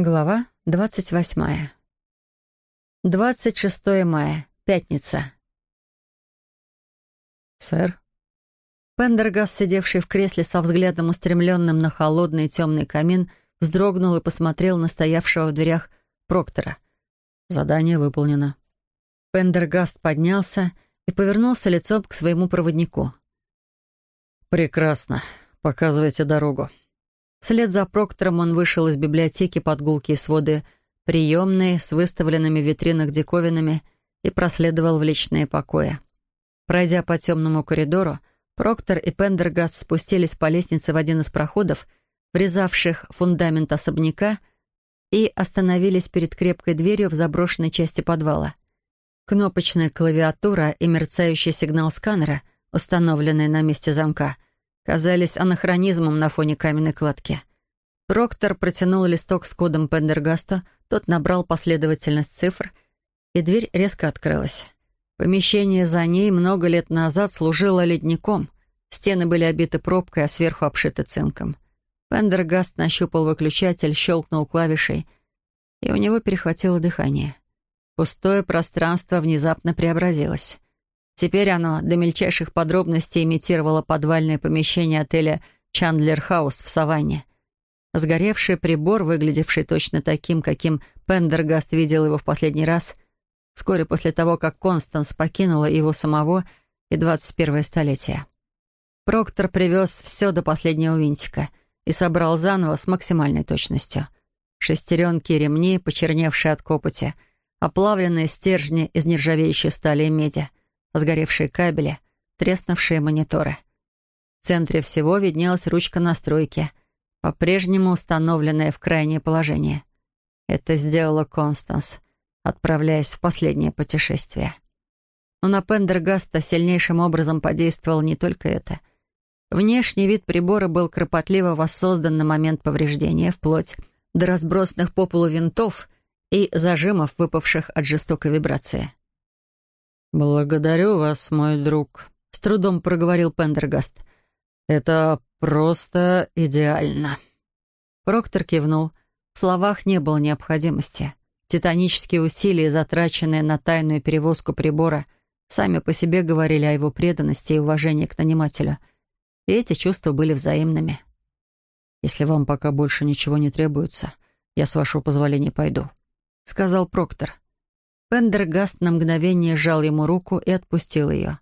Глава двадцать восьмая. Двадцать шестое мая. Пятница. «Сэр?» Пендергас, сидевший в кресле со взглядом устремленным на холодный темный камин, вздрогнул и посмотрел на стоявшего в дверях Проктора. «Задание выполнено». Пендергаст поднялся и повернулся лицом к своему проводнику. «Прекрасно. Показывайте дорогу». Вслед за Проктором он вышел из библиотеки под гулкие своды приемной с выставленными в витринах диковинами и проследовал в личные покои. Пройдя по темному коридору, Проктор и Пендергаст спустились по лестнице в один из проходов, врезавших фундамент особняка, и остановились перед крепкой дверью в заброшенной части подвала. Кнопочная клавиатура и мерцающий сигнал сканера, установленный на месте замка — казались анахронизмом на фоне каменной кладки. Проктор протянул листок с кодом Пендергаста, тот набрал последовательность цифр, и дверь резко открылась. Помещение за ней много лет назад служило ледником. Стены были обиты пробкой, а сверху обшиты цинком. Пендергаст нащупал выключатель, щелкнул клавишей, и у него перехватило дыхание. Пустое пространство внезапно преобразилось. Теперь оно до мельчайших подробностей имитировало подвальное помещение отеля «Чандлер Хаус» в Саванне. Сгоревший прибор, выглядевший точно таким, каким Пендергаст видел его в последний раз, вскоре после того, как Констанс покинула его самого и 21 столетие. Проктор привез все до последнего винтика и собрал заново с максимальной точностью. Шестеренки и ремни, почерневшие от копоти, оплавленные стержни из нержавеющей стали и меди — сгоревшие кабели, треснувшие мониторы. В центре всего виднелась ручка настройки, по-прежнему установленная в крайнее положение. Это сделала Констанс, отправляясь в последнее путешествие. Но на Пендергаста сильнейшим образом подействовал не только это. Внешний вид прибора был кропотливо воссоздан на момент повреждения, вплоть до разбросанных по полу винтов и зажимов, выпавших от жестокой вибрации. «Благодарю вас, мой друг», — с трудом проговорил Пендергаст. «Это просто идеально». Проктор кивнул. В словах не было необходимости. Титанические усилия, затраченные на тайную перевозку прибора, сами по себе говорили о его преданности и уважении к нанимателю. И эти чувства были взаимными. «Если вам пока больше ничего не требуется, я, с вашего позволения, пойду», — сказал Проктор. Пендергаст на мгновение сжал ему руку и отпустил ее.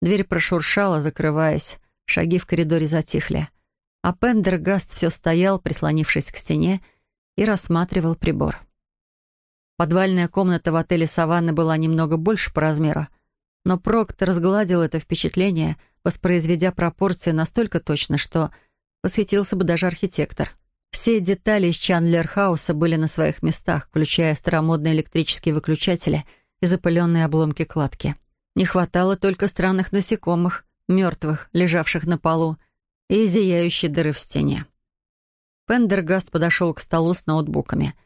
Дверь прошуршала, закрываясь, шаги в коридоре затихли. А Пендергаст все стоял, прислонившись к стене, и рассматривал прибор. Подвальная комната в отеле «Саванна» была немного больше по размеру, но Проктор сгладил это впечатление, воспроизведя пропорции настолько точно, что восхитился бы даже архитектор — все детали из Чандлер-хауса были на своих местах, включая старомодные электрические выключатели и запыленные обломки кладки. Не хватало только странных насекомых, мертвых, лежавших на полу, и зияющей дыры в стене. Пендергаст подошел к столу с ноутбуками.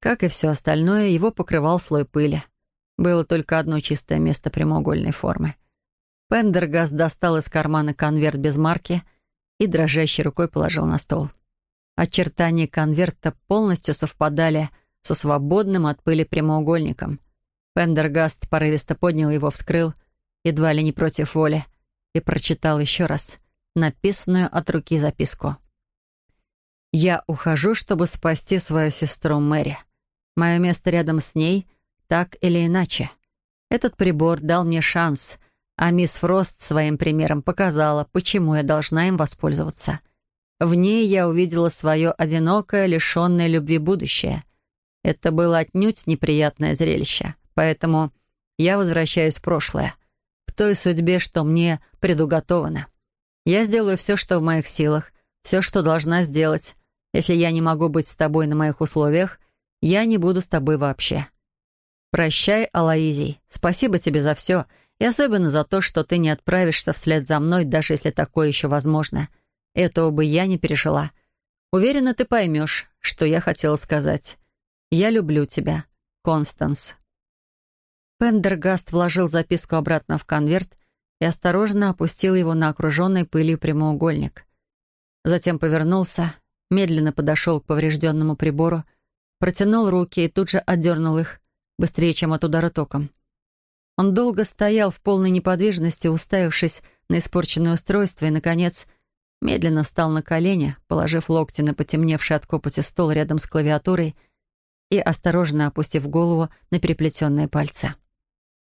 Как и все остальное, его покрывал слой пыли. Было только одно чистое место прямоугольной формы. Пендергаст достал из кармана конверт без марки и дрожащей рукой положил на стол. — Очертания конверта полностью совпадали со свободным от пыли прямоугольником. Пендергаст порывисто поднял его, вскрыл, едва ли не против воли, и прочитал еще раз написанную от руки записку. «Я ухожу, чтобы спасти свою сестру Мэри. Мое место рядом с ней, так или иначе. Этот прибор дал мне шанс, а мисс Фрост своим примером показала, почему я должна им воспользоваться». В ней я увидела свое одинокое, лишенное любви будущее. Это было отнюдь неприятное зрелище, поэтому я возвращаюсь в прошлое, к той судьбе, что мне предуготовано. Я сделаю все, что в моих силах, все, что должна сделать. Если я не могу быть с тобой на моих условиях, я не буду с тобой вообще. Прощай, Алаизий. Спасибо тебе за все, и особенно за то, что ты не отправишься вслед за мной, даже если такое еще возможно — этого бы я не пережила. Уверена, ты поймешь, что я хотела сказать. Я люблю тебя, Констанс». Пендергаст вложил записку обратно в конверт и осторожно опустил его на окруженный пылью прямоугольник. Затем повернулся, медленно подошел к поврежденному прибору протянул руки и тут же отдернул их, быстрее, чем от удара током. Он долго стоял в полной неподвижности, уставившись на испорченное устройство, и, наконец, медленно встал на колени, положив локти на потемневший от копоти стол рядом с клавиатурой и осторожно опустив голову на переплетенные пальцы.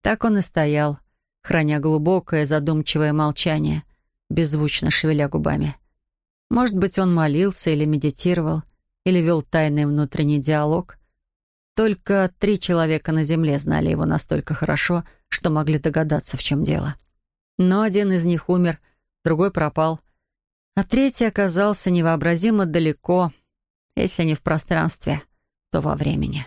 Так он и стоял, храня глубокое задумчивое молчание, беззвучно шевеля губами. Может быть, он молился или медитировал, или вел тайный внутренний диалог. Только три человека на Земле знали его настолько хорошо, что могли догадаться, в чем дело. Но один из них умер, другой пропал, а третий оказался невообразимо далеко, если не в пространстве, то во времени.